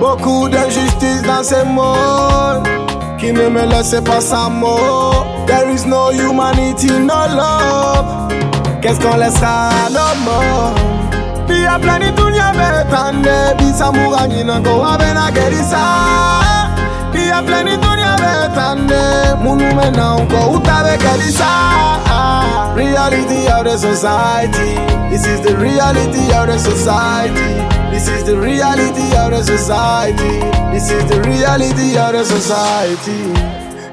Beaucoup d'injustice dans ces mondes qui ne me laissent pas sans mots. There is no humanity, no love. Qu'est-ce qu'on laissera à nos morts? Pia plani dunia betande bisa muganyi nango abena gerisa. Pia plani dunia betande munu mena unko utabe gerisa. Reality of the society. This is the reality of the society. This is the reality of the society. This is the reality of the society.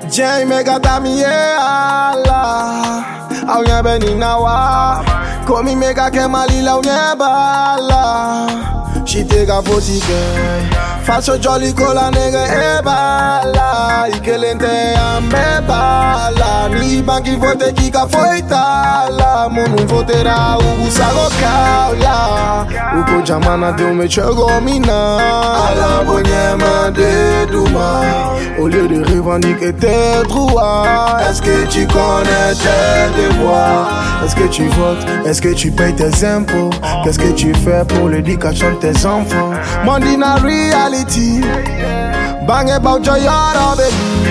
Jay mega tami ye ala. Au nye beni nawa. Komi mega ke malila au nye bala. Shite ga foti gen. Faccio jolly con la nega e balla I che lente a me balla Ni banchi vote chi ca foi tala. Mo non voterà un gusago caula Un po' giamana de un me cego mina Alla buona ma de duma Au lieu de revendiquer tes droits, est-ce que tu connais tes devoirs? Est-ce que tu votes? Est-ce que tu payes tes impôts? Qu'est-ce que tu fais pour l'éducation de tes enfants? Mondina reality. Bang about your yard, baby.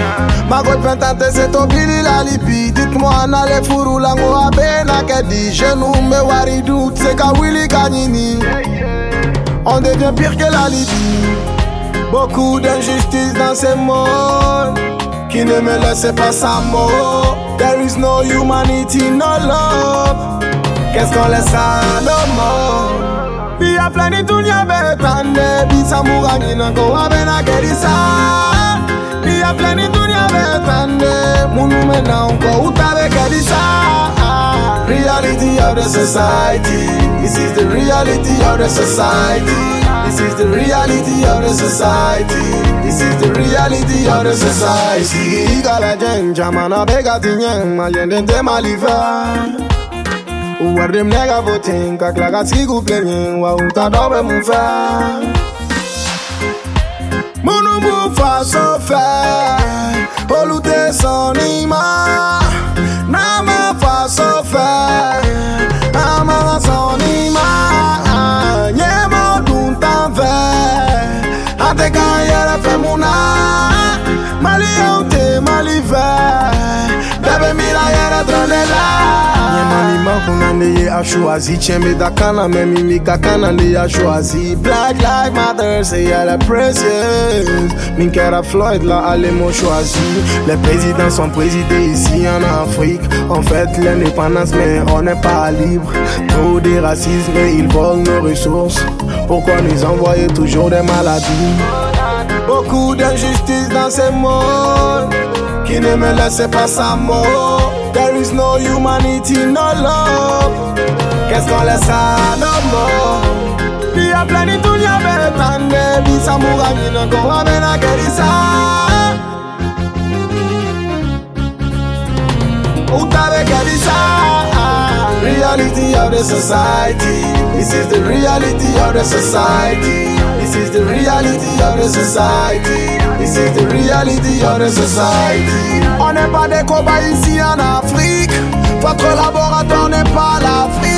Ma god pentante c'est ton billy la lipi. Dites-moi, na le furu lango abe na kedi. Je nous me wari doute, c'est ka Willy Kanini. On devient pire que la Libye. Beaucoup d'injustice dans ces mondes qui ne me laissent pas. There is no humanity, no love. Qu'est-ce qu'on laisse à nos morts? Pia plani dunia betande bisa muganyi nango abena gerisa. Pia plani dunia betande munu mena unko utabe gerisa. Reality of the society. This is the reality of the society. This is the reality of the society. This is the reality of the society. Igala jenja mana bega tinyang mayende de maliva. Uwar dem nega voting ka klaga sigu plenyin wa uta dobe mufa. Munu mufa so fe, ne a choisi Tiens da kana mais mimi kakana ne a choisi Black Lives Matter c'est elle est précieuse. Min kera Floyd là allez m'ont choisi. Les présidents sont présidés ici en Afrique. En fait l'indépendance mais on n'est pas libre. Trop de racisme ils volent nos ressources. Pourquoi nous envoyer toujours des maladies? Beaucoup d'injustice dans ces mondes. Qui ne me laisse pas sans mots. There is no humanity, no love. Qu'est-ce qu'on laisse à nos morts? Pia plani dunia betande bisa muganyi nango abena gerisa. Utabe gerisa. Reality of the society. This is the reality of the society. This is the reality of the society. This is the reality of the society. On n'est pas des cobayes ici en Afrique. Votre laboratoire n'est pas l'Afrique.